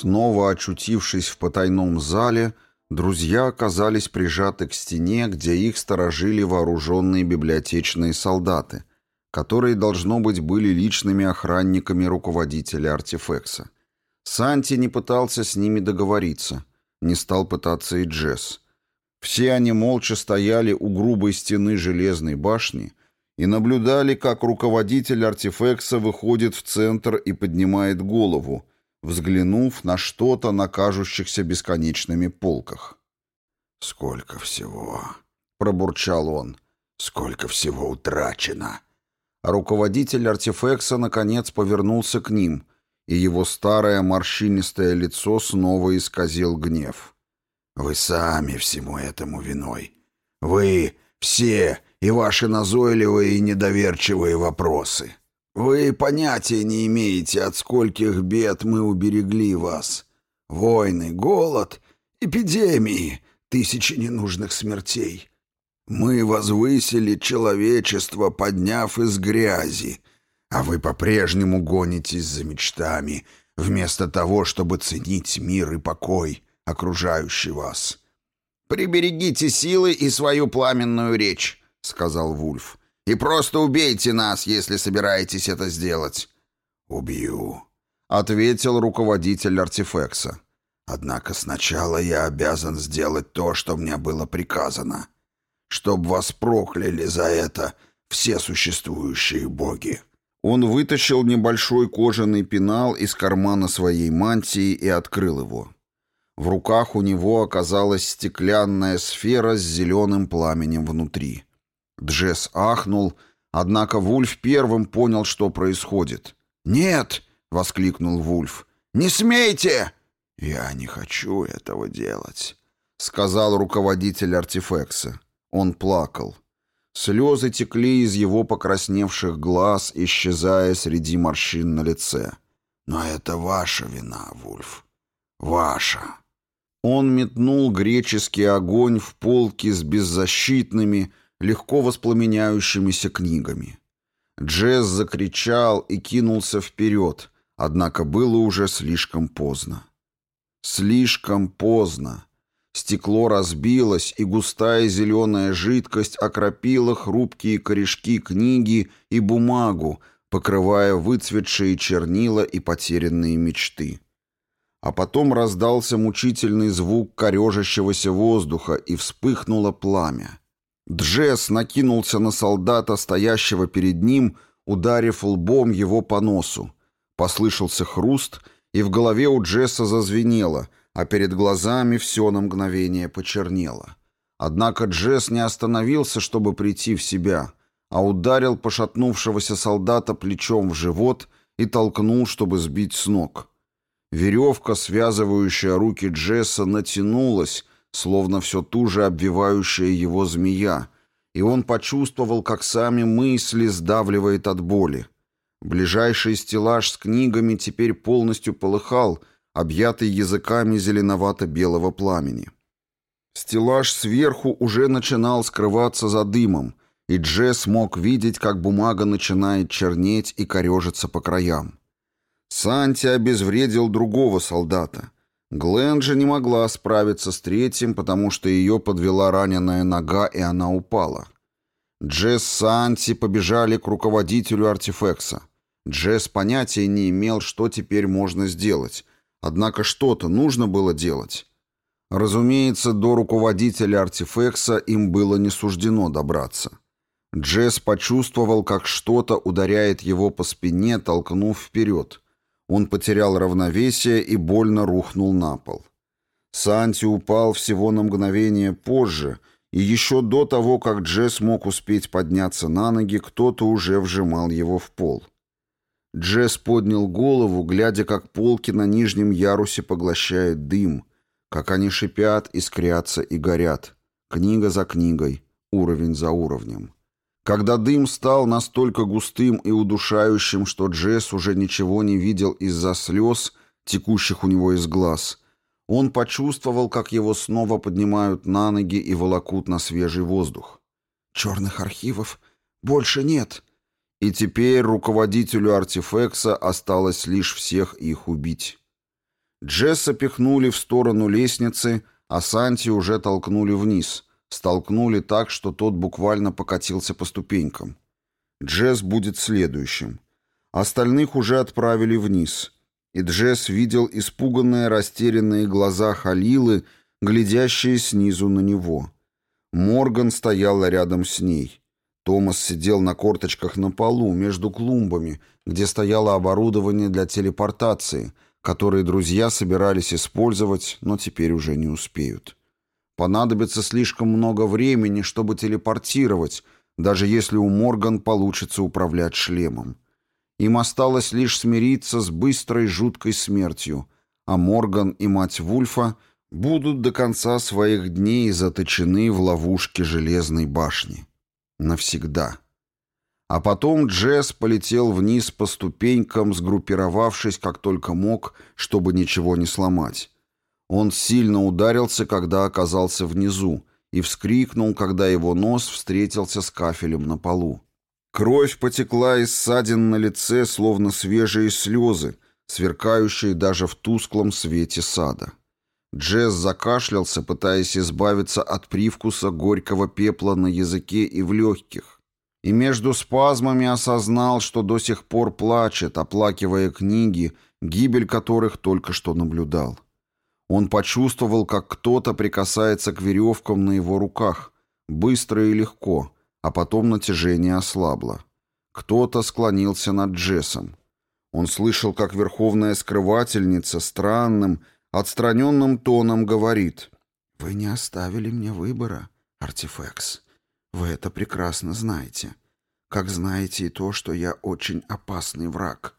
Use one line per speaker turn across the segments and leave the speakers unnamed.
Снова очутившись в потайном зале, друзья оказались прижаты к стене, где их сторожили вооруженные библиотечные солдаты, которые, должно быть, были личными охранниками руководителя артефекса. Санти не пытался с ними договориться, не стал пытаться и Джесс. Все они молча стояли у грубой стены железной башни и наблюдали, как руководитель артефекса выходит в центр и поднимает голову, взглянув на что-то на кажущихся бесконечными полках.
«Сколько всего!» — пробурчал он. «Сколько всего утрачено!»
Руководитель артефекса наконец повернулся к ним, и его старое морщинистое лицо снова исказил гнев.
«Вы сами всему этому виной. Вы все и ваши назойливые и недоверчивые вопросы. «Вы понятия не имеете, от скольких бед мы уберегли вас. Войны, голод, эпидемии, тысячи ненужных смертей. Мы возвысили человечество, подняв из грязи, а вы по-прежнему гонитесь за мечтами, вместо того, чтобы ценить мир и покой, окружающий вас».
«Приберегите силы и свою пламенную речь», — сказал Вульф. И просто убейте нас, если собираетесь это сделать».
«Убью», —
ответил руководитель артефекса.
«Однако сначала я обязан сделать то, что мне было приказано. Чтоб вас прокляли за это все существующие боги».
Он вытащил небольшой кожаный пенал из кармана своей мантии и открыл его. В руках у него оказалась стеклянная сфера с зеленым пламенем внутри. Джесс ахнул, однако Вульф первым понял, что происходит.
«Нет!» — воскликнул Вульф. «Не смейте!» «Я не хочу этого делать», — сказал руководитель артефекса. Он плакал.
Слезы текли из его покрасневших глаз, исчезая среди морщин на лице.
«Но это ваша вина, Вульф. Ваша».
Он метнул греческий огонь в полки с беззащитными, легко воспламеняющимися книгами. Джесс закричал и кинулся вперед, однако было уже слишком поздно. Слишком поздно. Стекло разбилось, и густая зеленая жидкость окропила хрупкие корешки книги и бумагу, покрывая выцветшие чернила и потерянные мечты. А потом раздался мучительный звук корежащегося воздуха, и вспыхнуло пламя. Джесс накинулся на солдата, стоящего перед ним, ударив лбом его по носу. Послышался хруст, и в голове у Джесса зазвенело, а перед глазами все на мгновение почернело. Однако Джесс не остановился, чтобы прийти в себя, а ударил пошатнувшегося солдата плечом в живот и толкнул, чтобы сбить с ног. Веревка, связывающая руки Джесса, натянулась, словно все ту же обвивающая его змея, и он почувствовал, как сами мысли сдавливает от боли. Ближайший стеллаж с книгами теперь полностью полыхал, объятый языками зеленовато-белого пламени. Стеллаж сверху уже начинал скрываться за дымом, и Джесс мог видеть, как бумага начинает чернеть и корежиться по краям. Санти обезвредил другого солдата — Глен же не могла справиться с третьим, потому что ее подвела раненая нога, и она упала. Джесс с Анти побежали к руководителю артефекса. Джесс понятия не имел, что теперь можно сделать. Однако что-то нужно было делать. Разумеется, до руководителя артефекса им было не суждено добраться. Джесс почувствовал, как что-то ударяет его по спине, толкнув вперед. Он потерял равновесие и больно рухнул на пол. Санти упал всего на мгновение позже, и еще до того, как Джесс мог успеть подняться на ноги, кто-то уже вжимал его в пол. Джесс поднял голову, глядя, как полки на нижнем ярусе поглощает дым, как они шипят, искрятся и горят. Книга за книгой, уровень за уровнем. Когда дым стал настолько густым и удушающим, что Джесс уже ничего не видел из-за слез, текущих у него из глаз, он почувствовал, как его снова поднимают на ноги и волокут на свежий воздух. «Черных архивов больше нет!» И теперь руководителю артефекса осталось лишь всех их убить. Джесса пихнули в сторону лестницы, а Санти уже толкнули вниз, Столкнули так, что тот буквально покатился по ступенькам. Джесс будет следующим. Остальных уже отправили вниз. И Джесс видел испуганные, растерянные глаза Халилы, глядящие снизу на него. Морган стояла рядом с ней. Томас сидел на корточках на полу, между клумбами, где стояло оборудование для телепортации, которое друзья собирались использовать, но теперь уже не успеют. Понадобится слишком много времени, чтобы телепортировать, даже если у Морган получится управлять шлемом. Им осталось лишь смириться с быстрой жуткой смертью, а Морган и мать Вульфа будут до конца своих дней заточены в ловушке железной башни. Навсегда. А потом Джесс полетел вниз по ступенькам, сгруппировавшись как только мог, чтобы ничего не сломать. Он сильно ударился, когда оказался внизу, и вскрикнул, когда его нос встретился с кафелем на полу. Кровь потекла из ссадин на лице, словно свежие слезы, сверкающие даже в тусклом свете сада. Джесс закашлялся, пытаясь избавиться от привкуса горького пепла на языке и в легких. И между спазмами осознал, что до сих пор плачет, оплакивая книги, гибель которых только что наблюдал. Он почувствовал, как кто-то прикасается к веревкам на его руках, быстро и легко, а потом натяжение ослабло. Кто-то склонился над Джессом. Он слышал, как верховная скрывательница странным, отстраненным тоном говорит «Вы не оставили мне выбора, Артефекс. Вы это прекрасно знаете. Как знаете и то, что я очень опасный враг».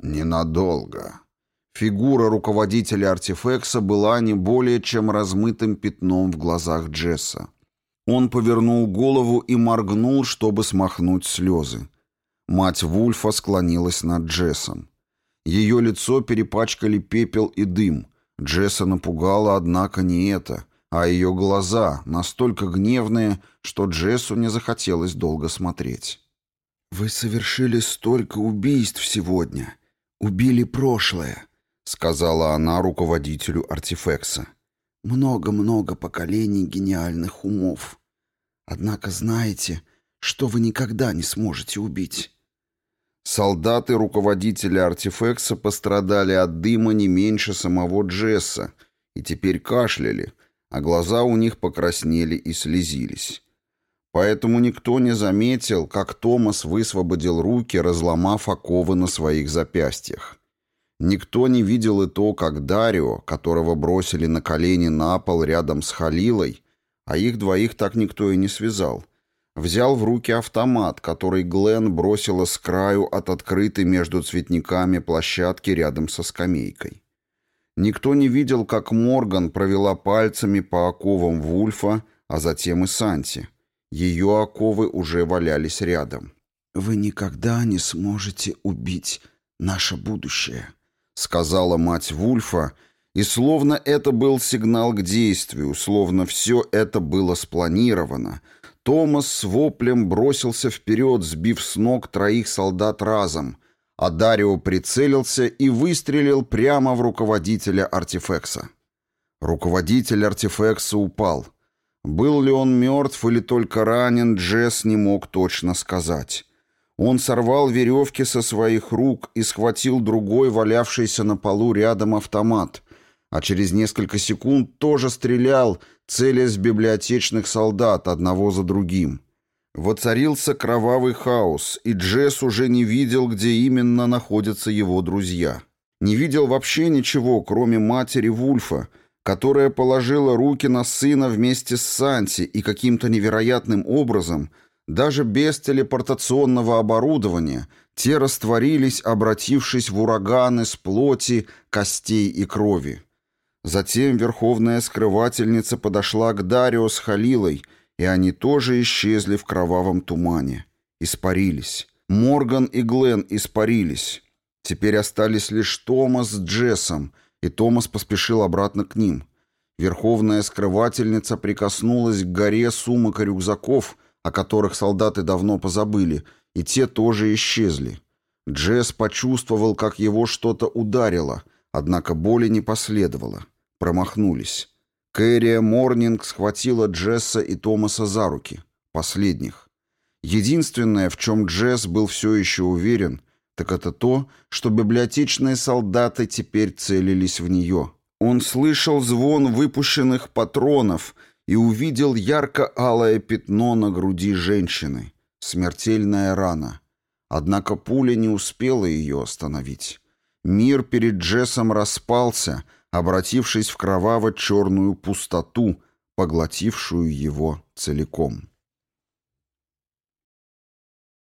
«Ненадолго»,
Фигура руководителя артефекса была не более чем размытым пятном в глазах Джесса. Он повернул голову и моргнул, чтобы смахнуть слезы. Мать Вульфа склонилась над Джессом. Ее лицо перепачкали пепел и дым. Джесса напугала, однако, не это, а ее глаза, настолько гневные, что Джессу не захотелось долго смотреть. «Вы совершили столько убийств сегодня. Убили прошлое сказала она руководителю артефекса. Много-много поколений гениальных умов. Однако знаете, что вы никогда не сможете убить. Солдаты руководителя артефекса пострадали от дыма не меньше самого Джесса и теперь кашляли, а глаза у них покраснели и слезились. Поэтому никто не заметил, как Томас высвободил руки, разломав оковы на своих запястьях. Никто не видел и то, как Дарио, которого бросили на колени на пол рядом с Халилой, а их двоих так никто и не связал, взял в руки автомат, который Глен бросила с краю от открытой между цветниками площадки рядом со скамейкой. Никто не видел, как Морган провела пальцами по оковам Вульфа, а затем и Санти. Ее оковы уже валялись рядом. «Вы никогда не сможете убить наше будущее», сказала мать Вульфа, и словно это был сигнал к действию, словно все это было спланировано, Томас с воплем бросился вперед, сбив с ног троих солдат разом, а Дарио прицелился и выстрелил прямо в руководителя артефекса. Руководитель артефекса упал. Был ли он мертв или только ранен, Джесс не мог точно сказать. Он сорвал веревки со своих рук и схватил другой валявшийся на полу рядом автомат, а через несколько секунд тоже стрелял, целясь библиотечных солдат одного за другим. Воцарился кровавый хаос, и Джесс уже не видел, где именно находятся его друзья. Не видел вообще ничего, кроме матери Вульфа, которая положила руки на сына вместе с Санти и каким-то невероятным образом – даже без телепортационного оборудования те растворились, обратившись в ураганы с плоти, костей и крови. Затем верховная скрывательница подошла к Дарио с Халилой, и они тоже исчезли в кровавом тумане. Испарились. Морган и Глен испарились. Теперь остались лишь Томас с Джессом, и Томас поспешил обратно к ним. Верховная скрывательница прикоснулась к горе сумок и рюкзаков — о которых солдаты давно позабыли, и те тоже исчезли. Джесс почувствовал, как его что-то ударило, однако боли не последовало. Промахнулись. Кэрия Морнинг схватила Джесса и Томаса за руки. Последних. Единственное, в чем Джесс был все еще уверен, так это то, что библиотечные солдаты теперь целились в нее. Он слышал звон выпущенных патронов — и увидел ярко-алое пятно на груди женщины. Смертельная рана. Однако пуля не успела ее остановить. Мир перед Джессом распался, обратившись в кроваво-черную пустоту, поглотившую его целиком.